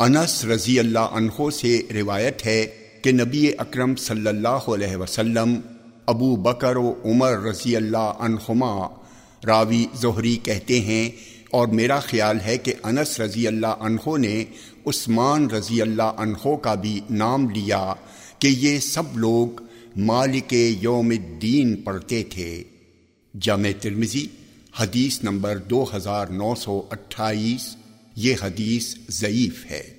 انس رضی اللہ عنہ سے روایت ہے کہ نبی اکرم صلی اللہ علیہ وسلم، ابو بکر و عمر رضی اللہ عنہما راوی زہری کہتے ہیں، اور میرا خیال ہے کہ انس رضی اللہ عنہ نے عثمان رضی اللہ عنہ کا بھی نام لیا کہ یہ سب لوگ مالک یوم الدین پڑھتے تھے۔ جامع ترمزی حدیث نمبر دو ہزار نو سو اٹھائیس۔ یہ حدیث ضعیف ہے۔